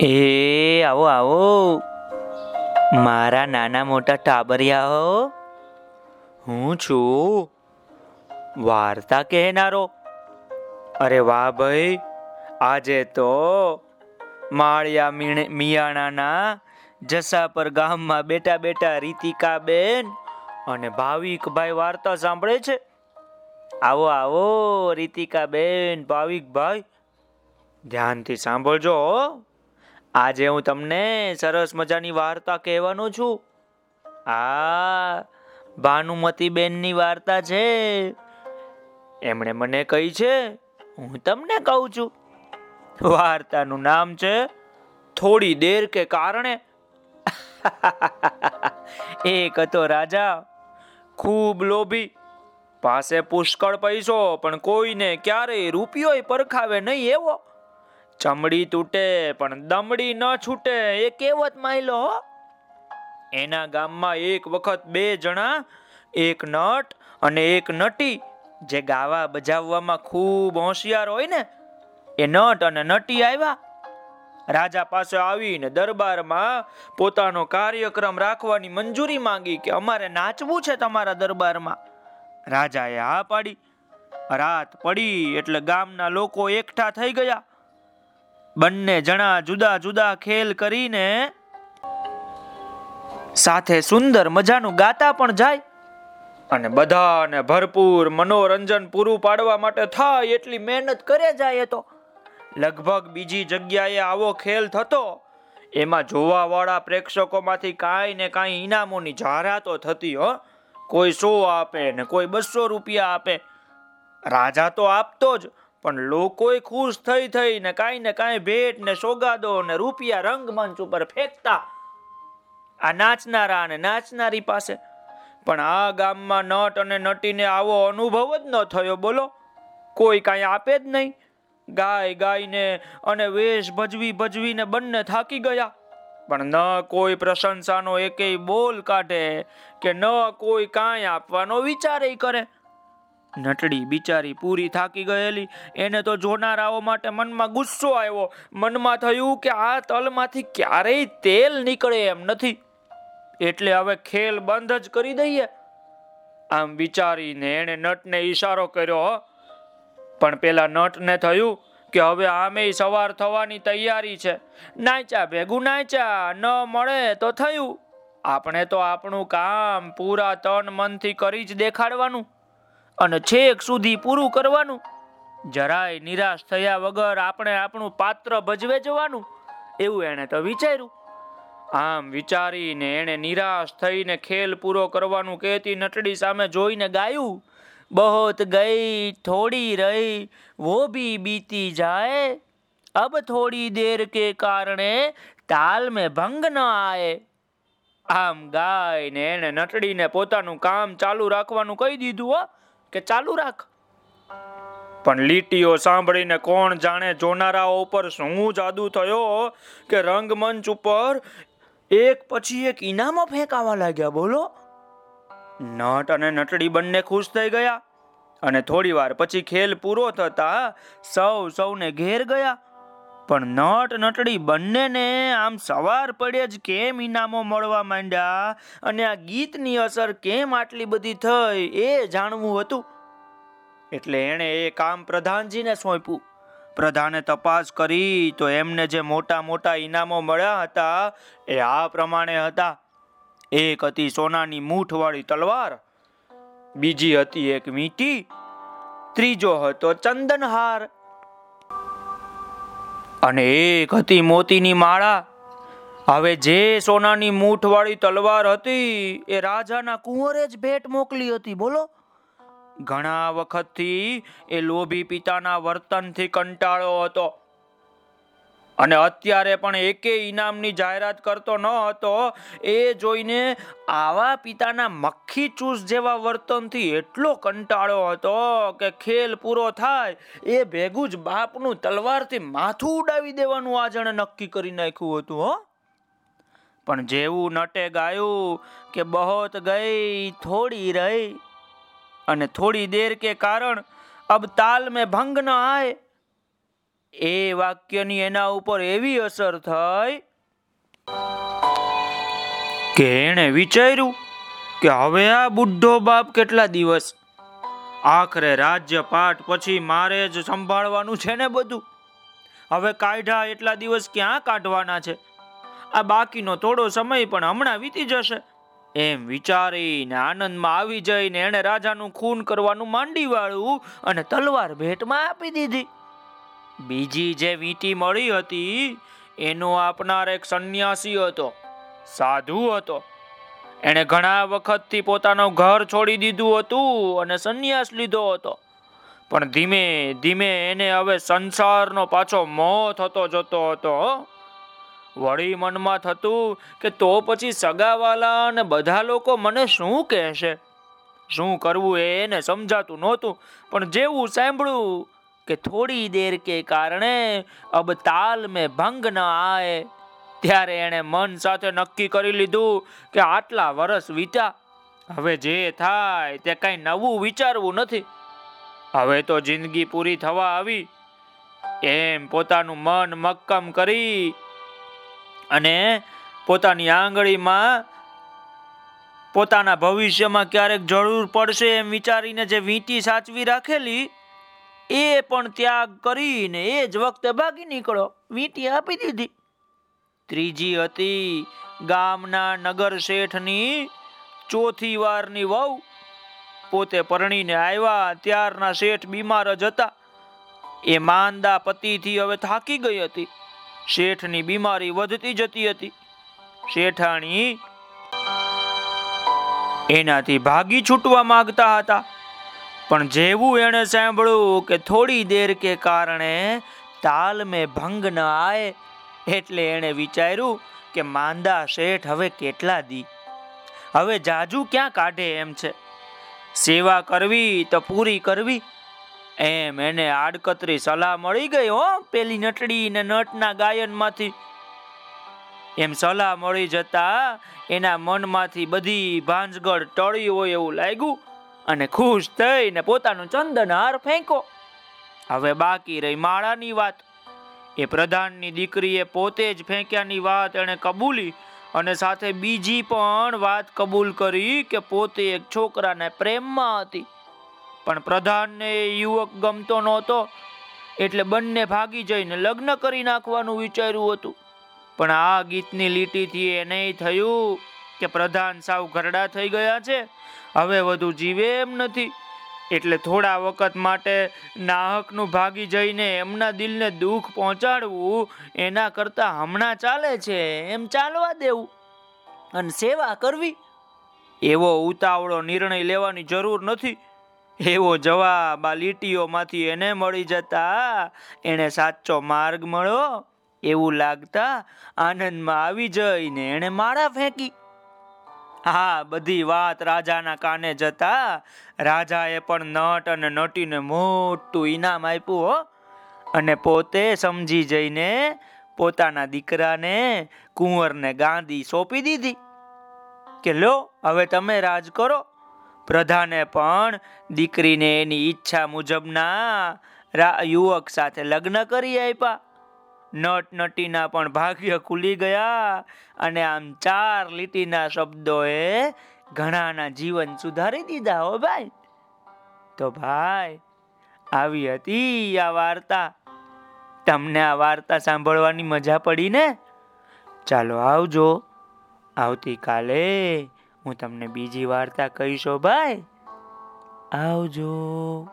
એ, આવો આવો. મારા નાના મોટા ટાબરિયાઓ હું. છું. વાર્તા કહેનારો. અરે વાહ ભાઈ, આજે તો માળિયા મિયાણાના જસાપર ગામમાં બેટા બેટા રીતિકા બેન અને ભાવિકભાઈ વાર્તા સાંભળે છે. આવો આવો રીતિકા બેન ભાવિકભાઈ ધ્યાનથી સાંભળજો હો. આજે હું તમને સરસ મજાની વાર્તા કહેવાનો છું. આ ભાનુમતી બેનની વાર્તા છે. એમણે મને કહી છે, હું તમને કહું છું. વાર્તાનું નામ છે, થોડી દેર કે કારણે. એક હતો રાજા, ખૂબ લોભી. પાસે પુષ્કળ પૈસો, પણ કોઈને ક્યારેય રૂપિયોય પરખાવે નહીં એવો. ચમડી તૂટે, પણ દમડી ન છૂટે. એ કહેવત માયલો એના ગામમાં એક વખત બે જણા, એક નટ અને એક નટી, જે ગાવા બજાવવામાં ખૂબ હોશિયાર હોય ને, એ નટ અને નટી આવ્યા. રાજા પાસે આવીને દરબારમાં પોતાનો કાર્યક્રમ રાખવાની મંજૂરી માંગી કે અમારે નાચવું છે તમારા દરબારમાં. રાજાએ હા પાડી. રાત પડી એટલે ગામના લોકો એકઠા થઈ ગયા. બંને જણા જુદા જુદા ખેલ કરીને સાથે સુંદર મજાનું ગાતા પણ જાય અને બધાને ભરપૂર મનોરંજન પૂરું પાડવા માટે થાય એટલી મહેનત કરે જાય તો. લગભગ બીજી જગ્યાએ આવો ખેલ થતો. એમાં જોવાવાળા પ્રેક્ષકોમાંથી કાંઈ ને કાંઈ ઇનામોની જાહેરાતો થતી, હો. કોઈ સો આપે ને કોઈ બસો રૂપિયા આપે. રાજા તો આપતો જ. પણ લોકોએ ખુશ થઈ થઈ ને કાંઈ ને કાંઈ ભેટ ને સોગાદો ને રૂપિયા રંગમંચ ઉપર ફેંકતા. આ નાચનારા અને નાચનારી પાસે. પણ આ ગામમાં નટ અને નટીને આવો અનુભવ જ ન થયો, બોલો. કોઈ કાંઈ આપે જ નહીં. ગાય ગાયને અને વેશ ભજવી ભજવીને બંને થાકી ગયા. પણ ન કોઈ પ્રશંસાનો એકેય બોલ કાઢે કે ન કોઈ કાંઈ આપવાનો વિચારેય કરે. નટડી બિચારી પૂરી થાકી ગયેલી. એને તો જોનારાઓ માટે મનમાં ગુસ્સો આવ્યો. મનમાં થયું કે આ તલમાંથી ક્યારેય તેલ નીકળે એમ નથી. એટલે હવે ખેલ બંધ જ કરી દઈએ. આમ વિચારીને એણે નટને ઈશારો કર્યો, હો. પણ પેલા નટને થયું કે હવે આમે સવાર થવાની તૈયારી છે. નાચા ભેગું નાચા ન મળે તો થયું. આપણે તો આપણું કામ પૂરા તન મનથી કરી જ દેખાડવાનું. અને છેક સુધી પૂરું કરવાનું. જરાય નિરાશ થયા વગર આપણે આપણું પાત્ર ભજવે જવાનું. એવું એણે તો વિચાર્યું. આમ વિચારીને એણે નિરાશ થઈને ખેલ પૂરો કરવાનું કહેતી નટડી સામે જોઈને ગાયું, બહોત ગઈ, થોડી રહી, વો ભી બીતી જાય. અબ થોડી દેર કે કારણે તાલ में ભંગ ન આય. આમ ગાયને એને નટડીને પોતાનું કામ ચાલુ રાખવાનું કહી દીધું, હો કે ચાલુ રાખ. પણ લીટીઓ સાંભળીને કોણ જાણે જોનારાઓ ઉપર શું જાદુ થયો કે રંગમંચ ઉપર એક પછી એક ઇનામો ફેંકાવા લાગ્યા, બોલો? નટ અને નટડી બંને ખુશ થઈ ગયા અને થોડી વાર પછી ખેલ પૂરો થતા સૌ સૌને ઘેર ગયા. પણ નટ નટડી બંનેને આમ સવાર પડે જ કેમ ઇનામો મળવા માંડ્યા? અને આ ગીતની અસર કેમ આટલી બધી થઈ એ જાણવું હતું. એટલે એણે એ કામ પ્રધાનજીને સોંપ્યું. પ્રધાને તપાસ કરી તો એમને જે મોટા મોટા ઇનામો મળ્યા હતા એ આ પ્રમાણે હતા. એક હતી સોનાની મૂઠવાળી તલવાર, બીજી હતી એક મીટી ત્રીજો હતો ચંદનહાર. અને એક હતી મોતીની માળા. હવે જે સોનાની મૂઠવાળી તલવાર હતી, એ રાજાના કુંવરે જ ભેટ મોકલી હતી. બોલો. ઘણા વખતથી એ લોભી પિતાના વર્તનથી કંટાળો હતો. અને અત્યારે પણ એકે ઇનામની જાહેરાત કરતો ન હતો, એ જોઈને આવા પિતાના મક્ખી ચૂસ જેવા વર્તનથી એટલો કંટાળો હતો કે ખેલ પૂરો થાય, એ ભેગું જ બાપનું તલવારથી માથું ઉડાવી દેવાનું આ જણે નક્કી કરી નાખ્યું હતું, હો. પણ જેવું નટે ગાયું કે બહોત ગઈ, થોડી રહી. અને થોડી દેર કે કારણ, અબ તાલ મેં ભંગ ન આए એ વાક્યની એના ઉપર એવી અસર થઈ કે એણે વિચાર્યું કે હવે આ બુઢો બાપ કેટલા દિવસ આખરે રાજ્યપાઠ પછી મારે જ સંભાળવાનું છે ને બધું? હવે કાઢ્યા એટલા દિવસ ક્યાં કાઢવાના છે? આ બાકીનો થોડો સમય પણ હમણાં વીતી જશે. એમ વિચારીને આનંદમાં આવી જઈને એણે રાજાનું ખૂન કરવાનું માંડી વાળું અને તલવાર ભેટમાં આપી દીધી. બીજી જે વીંટી મળી હતી, એનો આપનાર એક સંન્યાસી હતો, સાધુ હતો. એણે ઘણા વખતથી પોતાનું ઘર છોડી દીધું હતું અને સંન્યાસ લીધો હતો. પણ ધીમે ધીમે એને હવે સંસારનો પાછો મોહ થતો જતો હતો. વળી મનમાં થતું કે તો પછી સગાવાલા અને બધા લોકો મને શું કહેશે? શું કરવું એને સમજાતું નહોતું, પણ જેવું સાંભળ્યું કે થોડી દેર કે કારણે અબ તાલ મેં ભંગ ન આય ત્યારે એણે મન સાથે નક્કી કરી લીધું કે આટલા વર્ષ વીતા હવે જે થાય તે કઈ નવું વિચારવું નથી. હવે તો જિંદગી પૂરી થવા આવી. એમ પોતાનું મન મક્કમ કરી અને પોતાની આંગળીમાં પોતાના ભવિષ્યમાં ક્યારેક જરૂર પડશે એમ વિચારીને જે વીંટી સાચવી રાખેલી એ પણ ત્યાગ કરીને એ જ વખતે ભાગી નીકળો. વીંટી આપી દીધી. ત્રીજી હતી ગામના નગર શેઠની ચોથી વારની વહુ. પોતે પરણીને આવ્યા, ત્યારના શેઠ બીમાર જ હતા. એ માંદા પતિથી હવે થાકી ગઈ હતી. શેઠની બીમારી વધતી જતી હતી. શેઠાણી એનાથી ભાગી છૂટવા માંગતા હતા. પણ જેવું એણે સાંભળ્યું કે થોડી દેર કે કારણે તાલ મેં ભંગ ન આય, એટલે એણે વિચાર્યું કે માંદા શેઠ હવે કેટલા દી? હવે જાજુ ક્યાં કાઢે એમ છે? સેવા કરવી તો પૂરી કરવી. એમ એને આડકતરી સલાહ મળી ગઈ હો પેલી નટડી ને નટના ગાયનમાંથી. એમ સલાહ મળી જતા એના મનમાંથી બધી ભાંજગળ ટળી હોય એવું લાગ્યું. અને ખુશ થઈને પોતાનું ચંદન હાર ફેંકો. હવે બાકી રહી માળાની વાત. એ પ્રધાનની દીકરીએ પોતે જ ફેંક્યાની વાત એણે કબૂલી અને સાથે બીજી પણ વાત કબૂલ કરી કે પોતે એક છોકરાને પ્રેમમાં હતી. પણ પ્રધાનને યુવક ગમતો નહોતો, એટલે બંને ભાગી જઈને લગ્ન કરી નાખવાનું વિચાર્યું હતું. પણ આ ગીતની લીટીથી એ નહીં થયું. કે પ્રધાન સાવ ઘરડા થઈ ગયા છે, હવે વધુ જીવે એમ નથી. એટલે થોડા વખત માટે નાહકનું ભાગી જઈને એમના દિલને દુઃખ પહોંચાડવું એના કરતા હમણાં ચાલે છે, એમ ચાલવા દેવું અને સેવા કરવી. એવો ઉતાવળો નિર્ણય લેવાની જરૂર નથી. એવો જવાબ આ લીટીઓમાંથી એને મળી જતા એને સાચો માર્ગ મળ્યો, એવું લાગતા આનંદમાં આવી જઈને એને માળા ફેંકી. હા, બધી વાત રાજાના કાને જતા. રાજાએ પણ નટ અને નટીને મોટું ઈનામ આપ્યું, હો. અને પોતે સમજી જઈને પોતાના દીકરાને કુંવરને ગાંધી સોંપી દીધી કે, લો, હવે તમે રાજ કરો. પ્રધાને પણ દીકરીને એની ઈચ્છા મુજબના યુવક સાથે લગ્ન કરી આપ્યા. નટ નટીના પણ ભાગ્ય ખુલી ગયા અને આમ ચાર લીટીના શબ્દોએ ઘણાના જીવન સુધારી દીધા હો ભાઈ. તો ભાઈ, આવી હતી આ વાર્તા. તમને આ વાર્તા સાંભળવાની મજા પડી ને? ચાલો આવજો. આવતીકાલે હું તમને બીજી વાર્તા કહીશો ભાઈ. આવજો.